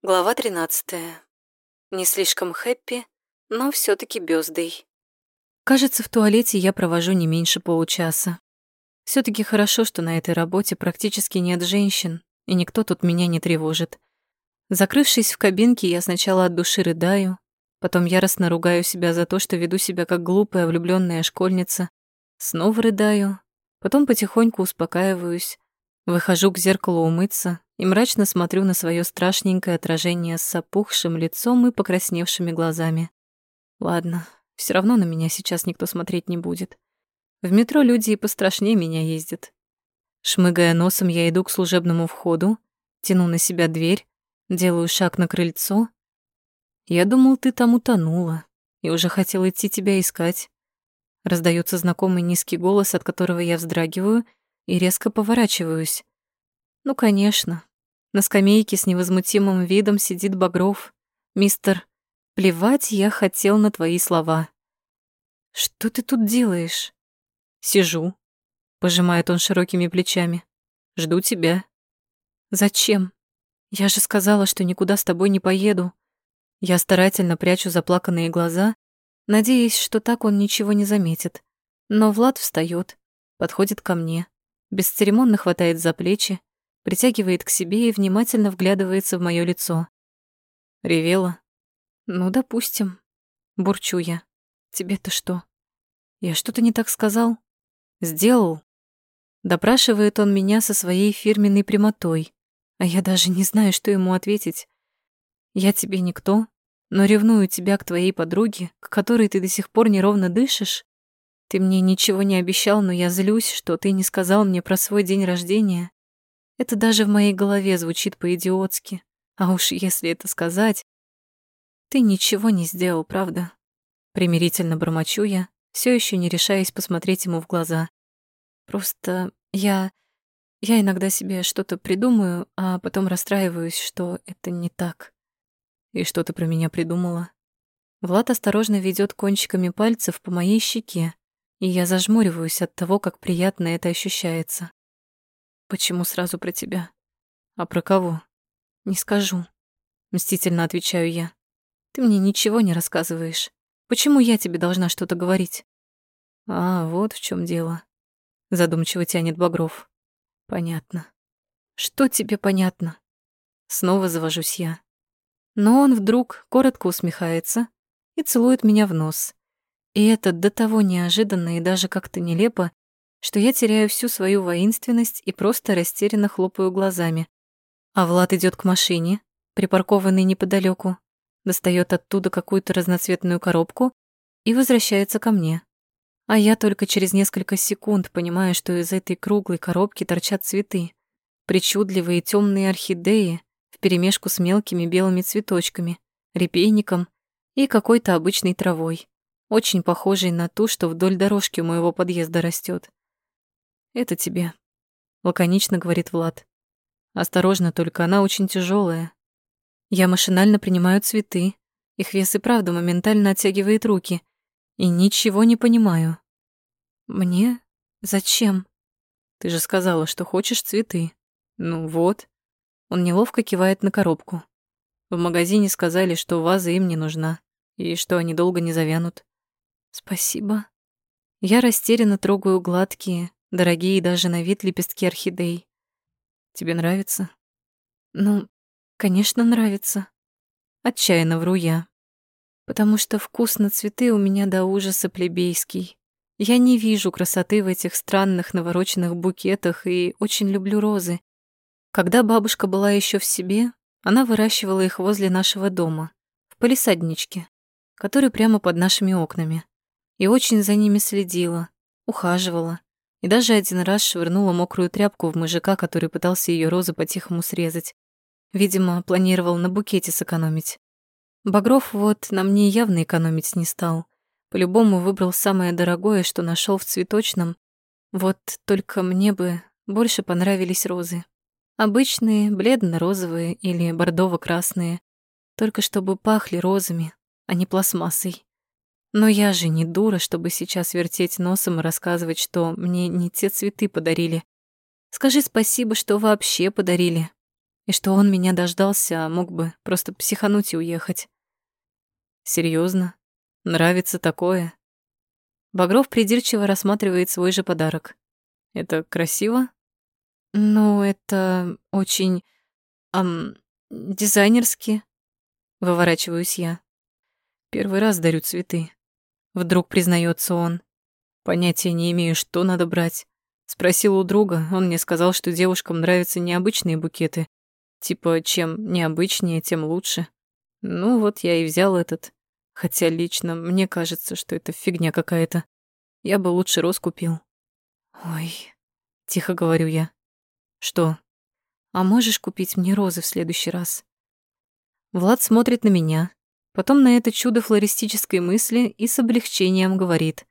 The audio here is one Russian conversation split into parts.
Глава 13. Не слишком хэппи, но все таки бёздый. Кажется, в туалете я провожу не меньше получаса. все таки хорошо, что на этой работе практически нет женщин, и никто тут меня не тревожит. Закрывшись в кабинке, я сначала от души рыдаю, потом яростно ругаю себя за то, что веду себя как глупая влюбленная школьница, снова рыдаю, потом потихоньку успокаиваюсь, выхожу к зеркалу умыться и мрачно смотрю на свое страшненькое отражение с опухшим лицом и покрасневшими глазами. Ладно, все равно на меня сейчас никто смотреть не будет. В метро люди и пострашнее меня ездят. Шмыгая носом, я иду к служебному входу, тяну на себя дверь, делаю шаг на крыльцо. Я думал, ты там утонула и уже хотел идти тебя искать. Раздается знакомый низкий голос, от которого я вздрагиваю и резко поворачиваюсь. Ну, конечно, на скамейке с невозмутимым видом сидит Багров. Мистер, плевать я хотел на твои слова. Что ты тут делаешь? Сижу. Пожимает он широкими плечами. Жду тебя. Зачем? Я же сказала, что никуда с тобой не поеду. Я старательно прячу заплаканные глаза, надеясь, что так он ничего не заметит. Но Влад встает, подходит ко мне, бесцеремонно хватает за плечи, притягивает к себе и внимательно вглядывается в моё лицо. Ревела? Ну, допустим. Бурчу я. Тебе-то что? Я что-то не так сказал? Сделал? Допрашивает он меня со своей фирменной прямотой, а я даже не знаю, что ему ответить. Я тебе никто, но ревную тебя к твоей подруге, к которой ты до сих пор неровно дышишь. Ты мне ничего не обещал, но я злюсь, что ты не сказал мне про свой день рождения. Это даже в моей голове звучит по-идиотски. А уж если это сказать... Ты ничего не сделал, правда? Примирительно бормочу я, все еще не решаясь посмотреть ему в глаза. Просто я... Я иногда себе что-то придумаю, а потом расстраиваюсь, что это не так. И что ты про меня придумала? Влад осторожно ведет кончиками пальцев по моей щеке, и я зажмуриваюсь от того, как приятно это ощущается. Почему сразу про тебя? А про кого? Не скажу. Мстительно отвечаю я. Ты мне ничего не рассказываешь. Почему я тебе должна что-то говорить? А, вот в чем дело. Задумчиво тянет Багров. Понятно. Что тебе понятно? Снова завожусь я. Но он вдруг коротко усмехается и целует меня в нос. И это до того неожиданно и даже как-то нелепо, что я теряю всю свою воинственность и просто растерянно хлопаю глазами. А Влад идет к машине, припаркованной неподалеку, достает оттуда какую-то разноцветную коробку и возвращается ко мне. А я только через несколько секунд понимаю, что из этой круглой коробки торчат цветы, причудливые темные орхидеи вперемешку с мелкими белыми цветочками, репейником и какой-то обычной травой, очень похожей на ту, что вдоль дорожки у моего подъезда растет. Это тебе, лаконично говорит Влад. Осторожно, только она очень тяжелая. Я машинально принимаю цветы. Их вес и правда моментально оттягивает руки. И ничего не понимаю. Мне? Зачем? Ты же сказала, что хочешь цветы. Ну вот. Он неловко кивает на коробку. В магазине сказали, что ваза им не нужна, и что они долго не завянут. Спасибо. Я растерянно трогаю гладкие, дорогие даже на вид лепестки орхидей. Тебе нравится? Ну, конечно, нравится. Отчаянно вру я. Потому что вкус на цветы у меня до ужаса плебейский. Я не вижу красоты в этих странных навороченных букетах и очень люблю розы. Когда бабушка была еще в себе, она выращивала их возле нашего дома, в палисадничке, который прямо под нашими окнами. И очень за ними следила, ухаживала, и даже один раз швырнула мокрую тряпку в мужика, который пытался ее розы по-тихому срезать. Видимо, планировал на букете сэкономить. Багров вот на мне явно экономить не стал. По-любому выбрал самое дорогое, что нашел в цветочном. Вот только мне бы больше понравились розы. Обычные, бледно-розовые или бордово-красные. Только чтобы пахли розами, а не пластмассой. Но я же не дура, чтобы сейчас вертеть носом и рассказывать, что мне не те цветы подарили. Скажи спасибо, что вообще подарили. и что он меня дождался, а мог бы просто психануть и уехать. Серьезно? Нравится такое? Багров придирчиво рассматривает свой же подарок. Это красиво? Ну, это очень... Ам, дизайнерски. Выворачиваюсь я. Первый раз дарю цветы. Вдруг признается он. Понятия не имею, что надо брать. Спросил у друга, он мне сказал, что девушкам нравятся необычные букеты. Типа, чем необычнее, тем лучше. Ну вот я и взял этот. Хотя лично мне кажется, что это фигня какая-то. Я бы лучше роз купил. Ой, тихо говорю я. Что? А можешь купить мне розы в следующий раз? Влад смотрит на меня, потом на это чудо флористической мысли и с облегчением говорит.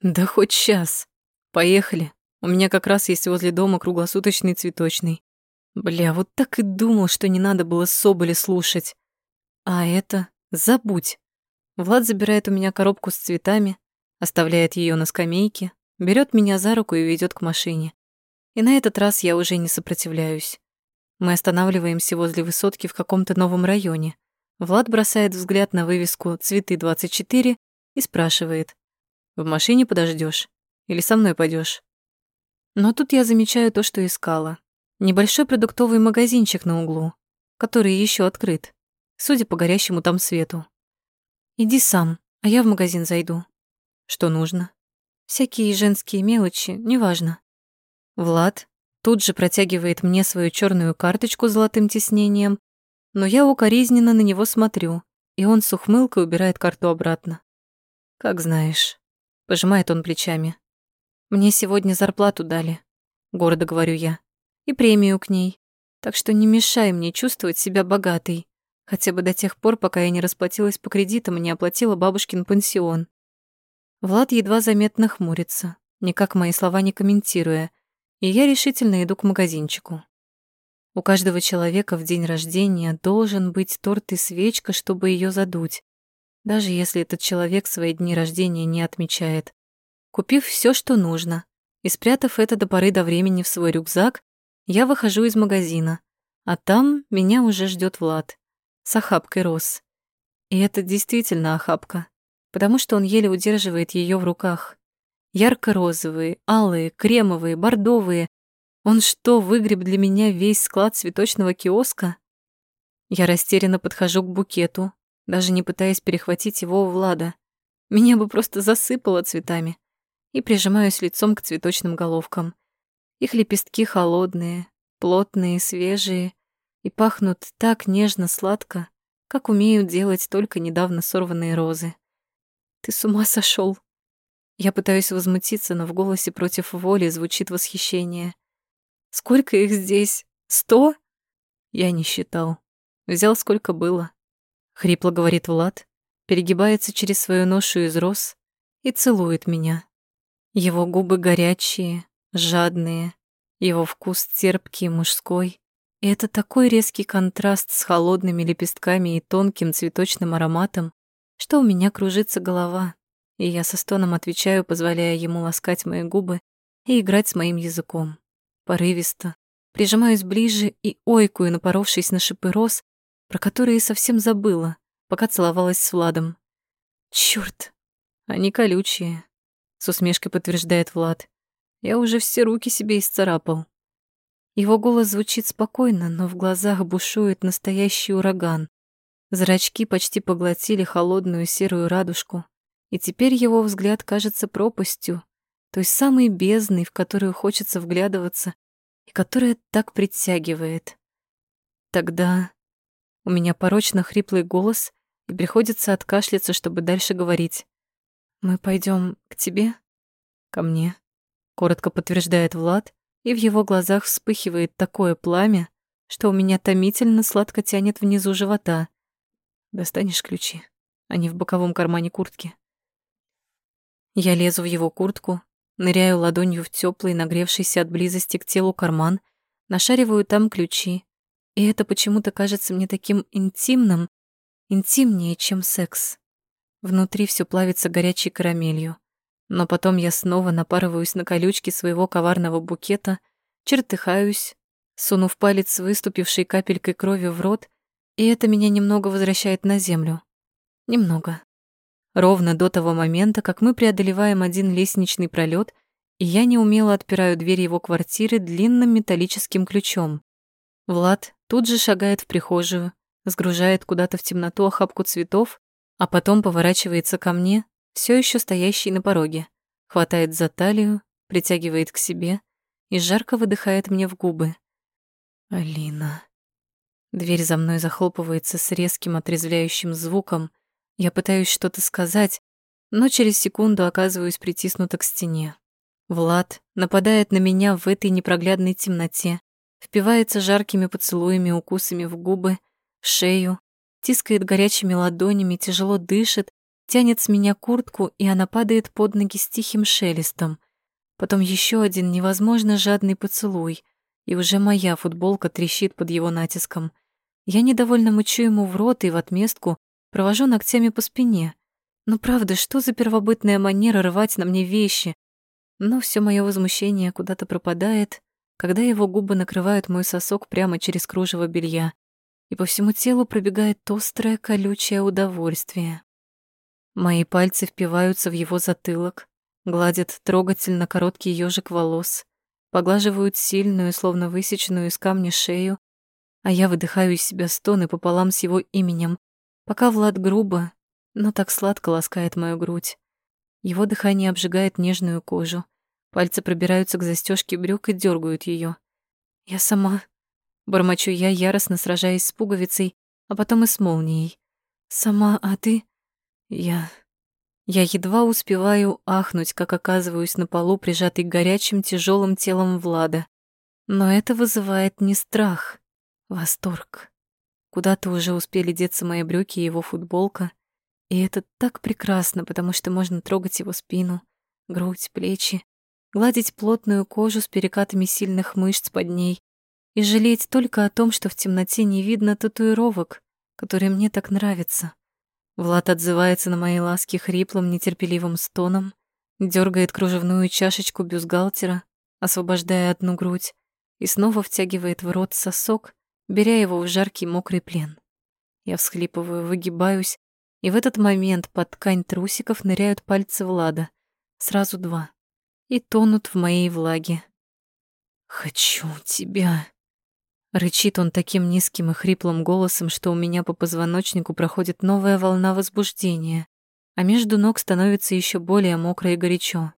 Да хоть сейчас. Поехали. У меня как раз есть возле дома круглосуточный цветочный. Бля, вот так и думал, что не надо было Соболи слушать. А это забудь. Влад забирает у меня коробку с цветами, оставляет ее на скамейке, берет меня за руку и ведет к машине. И на этот раз я уже не сопротивляюсь. Мы останавливаемся возле высотки в каком-то новом районе. Влад бросает взгляд на вывеску «Цветы 24» и спрашивает. «В машине подождешь Или со мной пойдешь? Но тут я замечаю то, что искала. Небольшой продуктовый магазинчик на углу, который еще открыт, судя по горящему там свету. Иди сам, а я в магазин зайду. Что нужно? Всякие женские мелочи, неважно. Влад тут же протягивает мне свою черную карточку с золотым тиснением, но я укоризненно на него смотрю, и он с ухмылкой убирает карту обратно. Как знаешь. Пожимает он плечами. Мне сегодня зарплату дали, гордо говорю я, и премию к ней. Так что не мешай мне чувствовать себя богатой, хотя бы до тех пор, пока я не расплатилась по кредитам и не оплатила бабушкин пансион. Влад едва заметно хмурится, никак мои слова не комментируя, и я решительно иду к магазинчику. У каждого человека в день рождения должен быть торт и свечка, чтобы ее задуть, даже если этот человек свои дни рождения не отмечает. Купив все, что нужно, и спрятав это до поры до времени в свой рюкзак, я выхожу из магазина, а там меня уже ждет Влад с охапкой роз. И это действительно охапка, потому что он еле удерживает ее в руках. Ярко-розовые, алые, кремовые, бордовые. Он что, выгреб для меня весь склад цветочного киоска? Я растерянно подхожу к букету, даже не пытаясь перехватить его у Влада. Меня бы просто засыпало цветами и прижимаюсь лицом к цветочным головкам. Их лепестки холодные, плотные, свежие и пахнут так нежно-сладко, как умеют делать только недавно сорванные розы. Ты с ума сошел? Я пытаюсь возмутиться, но в голосе против воли звучит восхищение. Сколько их здесь? Сто? Я не считал. Взял сколько было. Хрипло говорит Влад, перегибается через свою ношу из роз и целует меня. Его губы горячие, жадные, его вкус терпкий, мужской. И это такой резкий контраст с холодными лепестками и тонким цветочным ароматом, что у меня кружится голова, и я со стоном отвечаю, позволяя ему ласкать мои губы и играть с моим языком. Порывисто, прижимаюсь ближе и ойкую, напоровшись на шипы роз, про которые совсем забыла, пока целовалась с Владом. Чёрт, они колючие, с усмешкой подтверждает Влад. Я уже все руки себе исцарапал. Его голос звучит спокойно, но в глазах бушует настоящий ураган. Зрачки почти поглотили холодную серую радужку, и теперь его взгляд кажется пропастью, той самой бездной, в которую хочется вглядываться и которая так притягивает. Тогда у меня порочно хриплый голос, и приходится откашляться, чтобы дальше говорить. «Мы пойдем к тебе?» «Ко мне», — коротко подтверждает Влад, и в его глазах вспыхивает такое пламя, что у меня томительно сладко тянет внизу живота. «Достанешь ключи? Они в боковом кармане куртки». Я лезу в его куртку, ныряю ладонью в теплый, нагревшийся от близости к телу карман, нашариваю там ключи, и это почему-то кажется мне таким интимным, интимнее, чем секс. Внутри все плавится горячей карамелью. Но потом я снова напарываюсь на колючки своего коварного букета, чертыхаюсь, сунув палец с выступившей капелькой крови в рот, и это меня немного возвращает на землю. Немного. Ровно до того момента, как мы преодолеваем один лестничный пролет, и я неумело отпираю дверь его квартиры длинным металлическим ключом. Влад тут же шагает в прихожую, сгружает куда-то в темноту охапку цветов, а потом поворачивается ко мне, все еще стоящий на пороге, хватает за талию, притягивает к себе и жарко выдыхает мне в губы. «Алина». Дверь за мной захлопывается с резким отрезвляющим звуком. Я пытаюсь что-то сказать, но через секунду оказываюсь притиснута к стене. Влад нападает на меня в этой непроглядной темноте, впивается жаркими поцелуями, укусами в губы, в шею, тискает горячими ладонями, тяжело дышит, тянет с меня куртку, и она падает под ноги с тихим шелестом. Потом еще один невозможно жадный поцелуй, и уже моя футболка трещит под его натиском. Я недовольно мычу ему в рот и в отместку провожу ногтями по спине. Ну правда, что за первобытная манера рвать на мне вещи? Но все мое возмущение куда-то пропадает, когда его губы накрывают мой сосок прямо через кружево белья, и по всему телу пробегает острое колючее удовольствие. Мои пальцы впиваются в его затылок, гладят трогательно короткий ежик волос, поглаживают сильную, словно высеченную из камня шею, а я выдыхаю из себя стоны пополам с его именем, пока Влад грубо, но так сладко ласкает мою грудь. Его дыхание обжигает нежную кожу, пальцы пробираются к застежке брюк и дергают ее. Я сама... Бормочу я, яростно сражаясь с пуговицей, а потом и с молнией. Сама, а ты... Я... Я едва успеваю ахнуть, как оказываюсь на полу, прижатый горячим тяжелым телом Влада. Но это вызывает не страх, восторг. Куда-то уже успели деться мои брюки и его футболка. И это так прекрасно, потому что можно трогать его спину, грудь, плечи, гладить плотную кожу с перекатами сильных мышц под ней и жалеть только о том, что в темноте не видно татуировок, которые мне так нравятся. Влад отзывается на мои ласки хриплым, нетерпеливым стоном, дергает кружевную чашечку бюстгальтера, освобождая одну грудь, и снова втягивает в рот сосок, беря его в жаркий мокрый плен. Я всхлипываю, выгибаюсь, и в этот момент под ткань трусиков ныряют пальцы Влада, сразу два, и тонут в моей влаге. «Хочу тебя!» Рычит он таким низким и хриплым голосом, что у меня по позвоночнику проходит новая волна возбуждения, а между ног становится еще более мокро и горячо.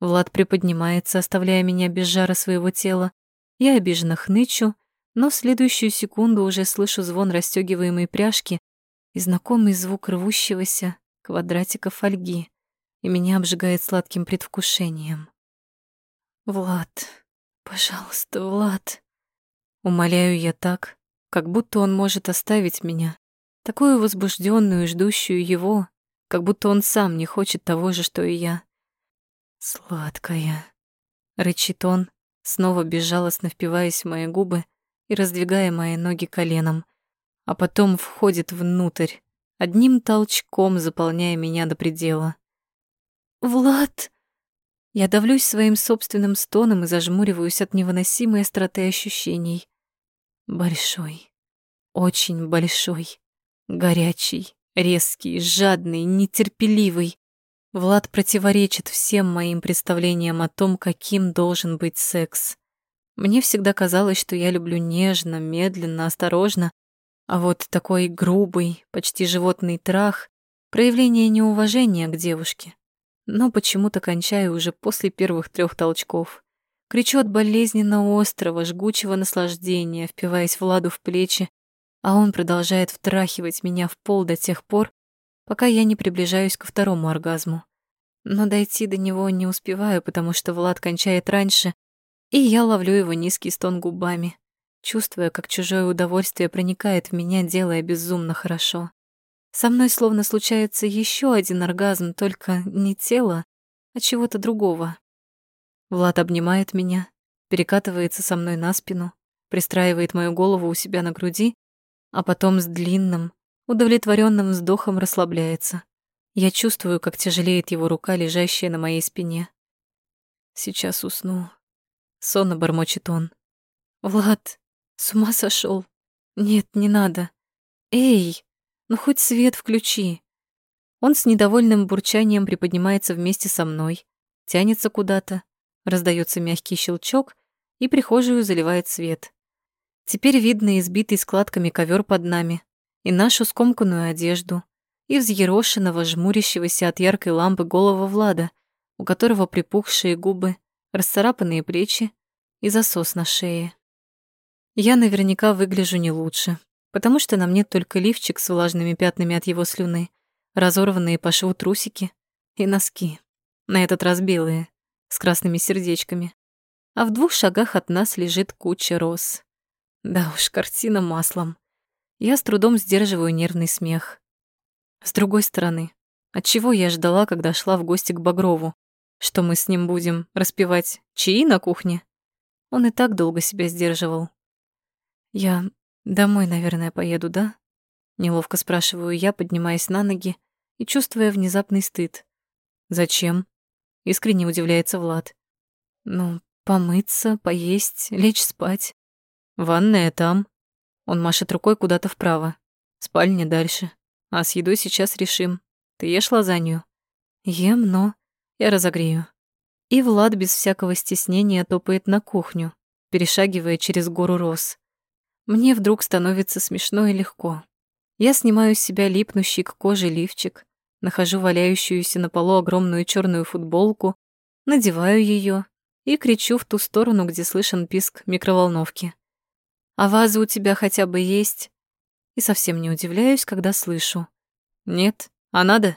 Влад приподнимается, оставляя меня без жара своего тела. Я обиженно хнычу, но в следующую секунду уже слышу звон расстёгиваемой пряжки и знакомый звук рвущегося квадратика фольги, и меня обжигает сладким предвкушением. «Влад, пожалуйста, Влад!» Умоляю я так, как будто он может оставить меня, такую возбужденную ждущую его, как будто он сам не хочет того же, что и я. «Сладкая», — рычит он, снова безжалостно впиваясь в мои губы и раздвигая мои ноги коленом, а потом входит внутрь, одним толчком заполняя меня до предела. «Влад!» Я давлюсь своим собственным стоном и зажмуриваюсь от невыносимой остроты ощущений. Большой, очень большой, горячий, резкий, жадный, нетерпеливый. Влад противоречит всем моим представлениям о том, каким должен быть секс. Мне всегда казалось, что я люблю нежно, медленно, осторожно, а вот такой грубый, почти животный трах — проявление неуважения к девушке. Но почему-то кончаю уже после первых трех толчков. Кричу от болезненно острого, жгучего наслаждения, впиваясь Владу в плечи, а он продолжает втрахивать меня в пол до тех пор, пока я не приближаюсь ко второму оргазму. Но дойти до него не успеваю, потому что Влад кончает раньше, и я ловлю его низкий стон губами, чувствуя, как чужое удовольствие проникает в меня, делая безумно хорошо. Со мной словно случается еще один оргазм, только не тела, а чего-то другого. Влад обнимает меня, перекатывается со мной на спину, пристраивает мою голову у себя на груди, а потом с длинным, удовлетворенным вздохом расслабляется. Я чувствую, как тяжелеет его рука, лежащая на моей спине. Сейчас усну. Сонно бормочет он. Влад, с ума сошел. Нет, не надо. Эй, ну хоть свет включи. Он с недовольным бурчанием приподнимается вместе со мной, тянется куда-то, раздается мягкий щелчок, и прихожую заливает свет. Теперь видно избитый складками ковер под нами, и нашу скомканную одежду, и взъерошенного, жмурящегося от яркой лампы голого Влада, у которого припухшие губы, расцарапанные плечи и засос на шее. Я наверняка выгляжу не лучше, потому что на мне только лифчик с влажными пятнами от его слюны, разорванные по шву трусики и носки, на этот раз белые, с красными сердечками. А в двух шагах от нас лежит куча роз. Да уж, картина маслом. Я с трудом сдерживаю нервный смех. С другой стороны, от чего я ждала, когда шла в гости к Багрову? Что мы с ним будем распивать чаи на кухне? Он и так долго себя сдерживал. Я домой, наверное, поеду, да? Неловко спрашиваю я, поднимаясь на ноги и чувствуя внезапный стыд. Зачем? Искренне удивляется Влад. Ну, помыться, поесть, лечь спать. Ванная там. Он машет рукой куда-то вправо. Спальня дальше. А с едой сейчас решим. Ты ешь лазанью? Ем, но я разогрею. И Влад без всякого стеснения топает на кухню, перешагивая через гору роз. Мне вдруг становится смешно и легко. Я снимаю с себя липнущий к коже лифчик, нахожу валяющуюся на полу огромную черную футболку, надеваю ее и кричу в ту сторону, где слышен писк микроволновки. А ваза у тебя хотя бы есть? И совсем не удивляюсь, когда слышу. Нет, а надо?